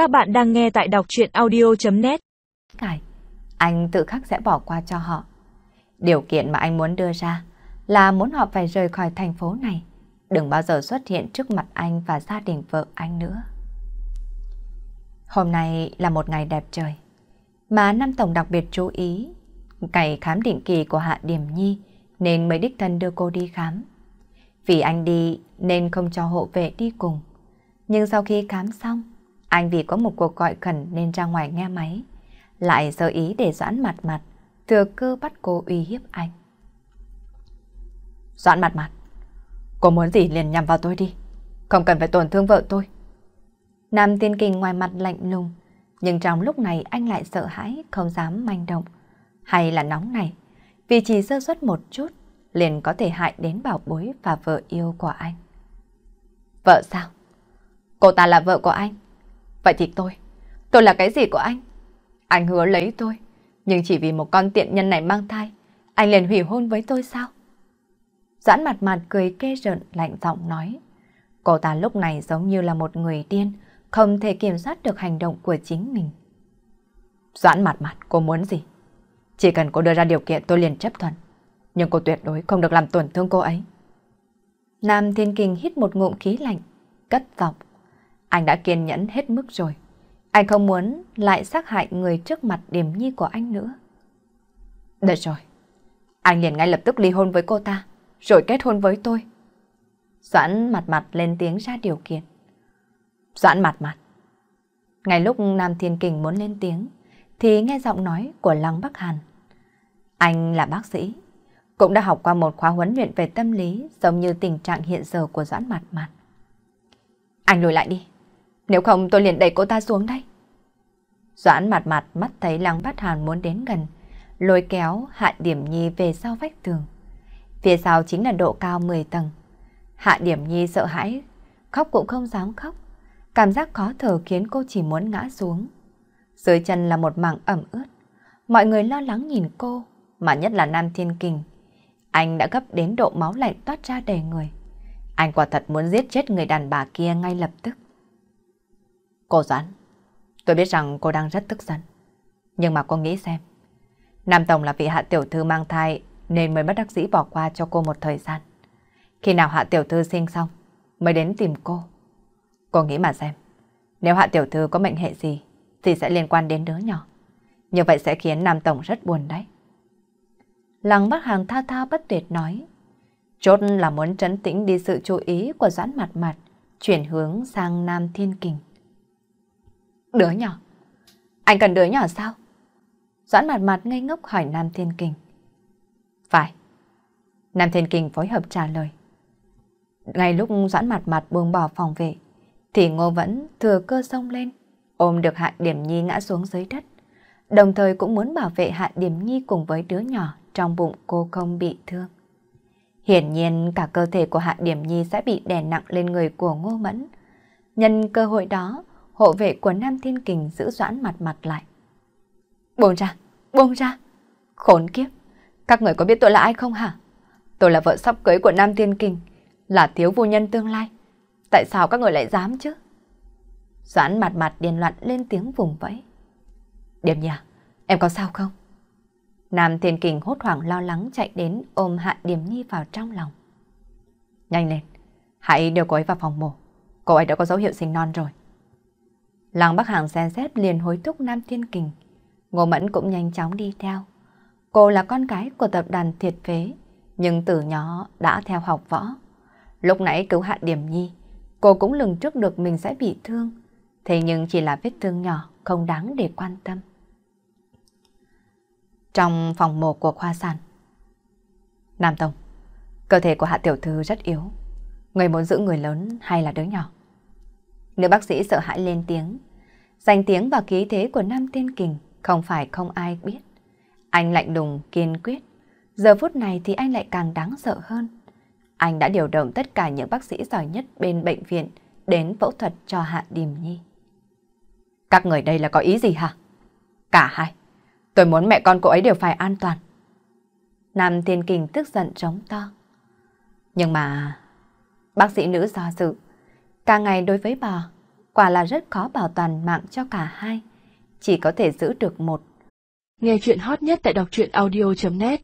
Các bạn đang nghe tại đọc chuyện audio.net Ngài, anh tự khắc sẽ bỏ qua cho họ. Điều kiện mà anh muốn đưa ra là muốn họ phải rời khỏi thành phố này. Đừng bao giờ xuất hiện trước mặt anh và gia đình vợ anh nữa. Hôm nay là một ngày đẹp trời, mà Nam Tổng đặc biệt chú ý. Ngày khám định kỳ của Hạ Điểm Nhi nên mới đích thân đưa cô đi khám. Vì anh đi nên không cho hộ vệ đi cùng. Nhưng sau khi khám xong, anh vì có một cuộc gọi khẩn nên ra ngoài nghe máy. Lại sơ ý để Doãn mặt mặt, thừa cơ bắt cô uy hiếp anh. Doãn mặt mặt, cô muốn gì liền nhằm vào tôi đi. Không cần phải tổn thương vợ tôi. Nam tiên kinh ngoài mặt lạnh lùng, nhưng trong lúc này anh lại sợ hãi, không dám manh động. Hay là nóng này, vì chỉ sơ suất một chút, liền có thể hại đến bảo bối và vợ yêu của anh. Vợ sao? Cô ta là vợ của anh. Vậy thì tôi, tôi là cái gì của anh? Anh hứa lấy tôi, nhưng chỉ vì một con tiện nhân này mang thai, anh liền hủy hôn với tôi sao? Doãn mặt mặt cười kê rợn lạnh giọng nói. Cô ta lúc này giống như là một người điên, không thể kiểm soát được hành động của chính mình. Doãn mặt mặt, cô muốn gì? Chỉ cần cô đưa ra điều kiện tôi liền chấp thuận. Nhưng cô tuyệt đối không được làm tổn thương cô ấy. Nam Thiên Kinh hít một ngụm khí lạnh, cất giọng. Anh đã kiên nhẫn hết mức rồi. Anh không muốn lại sát hại người trước mặt điểm nhi của anh nữa. Được rồi. Anh liền ngay lập tức ly hôn với cô ta, rồi kết hôn với tôi. Doãn mặt mặt lên tiếng ra điều kiện. Doãn mặt mặt. Ngay lúc Nam Thiên Kình muốn lên tiếng, thì nghe giọng nói của Lăng Bắc Hàn. Anh là bác sĩ, cũng đã học qua một khóa huấn luyện về tâm lý giống như tình trạng hiện giờ của Doãn mặt mặt. Anh lùi lại đi, nếu không tôi liền đẩy cô ta xuống đây. Doãn mặt mặt mắt thấy Lăng bát Hàn muốn đến gần, lôi kéo Hạ Điểm Nhi về sau vách tường. Phía sau chính là độ cao 10 tầng. Hạ Điểm Nhi sợ hãi, khóc cũng không dám khóc. Cảm giác khó thở khiến cô chỉ muốn ngã xuống. Dưới chân là một mảng ẩm ướt. Mọi người lo lắng nhìn cô, mà nhất là Nam Thiên Kình. Anh đã gấp đến độ máu lạnh toát ra đầy người. Anh quả thật muốn giết chết người đàn bà kia ngay lập tức. Cô Doãn, tôi biết rằng cô đang rất tức giận. Nhưng mà cô nghĩ xem. Nam Tổng là vị hạ tiểu thư mang thai nên mới bất đắc dĩ bỏ qua cho cô một thời gian. Khi nào hạ tiểu thư sinh xong mới đến tìm cô. Cô nghĩ mà xem, nếu hạ tiểu thư có mệnh hệ gì thì sẽ liên quan đến đứa nhỏ. Như vậy sẽ khiến Nam Tổng rất buồn đấy. Lăng Bắc Hàng tha tha bất tuyệt nói. Chốt là muốn trấn tĩnh đi sự chú ý của Doãn Mặt Mặt, chuyển hướng sang Nam Thiên Kình. Đứa nhỏ? Anh cần đứa nhỏ sao? Doãn Mặt Mặt ngây ngốc hỏi Nam Thiên Kình. Phải. Nam Thiên Kình phối hợp trả lời. Ngay lúc Doãn Mặt Mặt buông bỏ phòng vệ, thì Ngô vẫn thừa cơ xông lên, ôm được Hạ Điểm Nhi ngã xuống dưới đất, đồng thời cũng muốn bảo vệ Hạ Điểm Nhi cùng với đứa nhỏ trong bụng cô không bị thương. Hiển nhiên cả cơ thể của Hạ Điểm Nhi sẽ bị đè nặng lên người của Ngô Mẫn. Nhân cơ hội đó, hộ vệ của Nam Thiên Kình giữ doãn mặt mặt lại. Buông ra, buông ra. Khốn kiếp, các người có biết tôi là ai không hả? Tôi là vợ sắp cưới của Nam Thiên Kình, là thiếu vô nhân tương lai. Tại sao các người lại dám chứ? Doãn mặt mặt điền loạn lên tiếng vùng vẫy. Điềm nhà, em có sao không? Nam Thiên Kình hốt hoảng lo lắng chạy đến ôm Hạ Điềm Nhi vào trong lòng. Nhanh lên, hãy đưa cô ấy vào phòng mổ. Cô ấy đã có dấu hiệu sinh non rồi. Lăng Bắc Hàng xem xét liền hối thúc Nam Thiên Kình. Ngô Mẫn cũng nhanh chóng đi theo. Cô là con gái của tập đoàn Thiệt Phế, nhưng từ nhỏ đã theo học võ. Lúc nãy cứu Hạ Điểm Nhi, cô cũng lường trước được mình sẽ bị thương. Thế nhưng chỉ là vết thương nhỏ, không đáng để quan tâm. Trong phòng mổ của khoa sản, Nam Tông, cơ thể của Hạ Tiểu Thư rất yếu. Người muốn giữ người lớn hay là đứa nhỏ? Nữ bác sĩ sợ hãi lên tiếng. Danh tiếng và khí thế của Nam Tiên Kình không phải không ai biết. Anh lạnh lùng, kiên quyết. Giờ phút này thì anh lại càng đáng sợ hơn. Anh đã điều động tất cả những bác sĩ giỏi nhất bên bệnh viện đến phẫu thuật cho Hạ Điềm Nhi. Các người đây là có ý gì hả? Cả hai. Tôi muốn mẹ con cô ấy đều phải an toàn. Nam Thiên Kình tức giận trống to. Nhưng mà... Bác sĩ nữ do dự. Càng ngày đối với bà, quả là rất khó bảo toàn mạng cho cả hai. Chỉ có thể giữ được một. Nghe chuyện hot nhất tại đọc truyện audio.net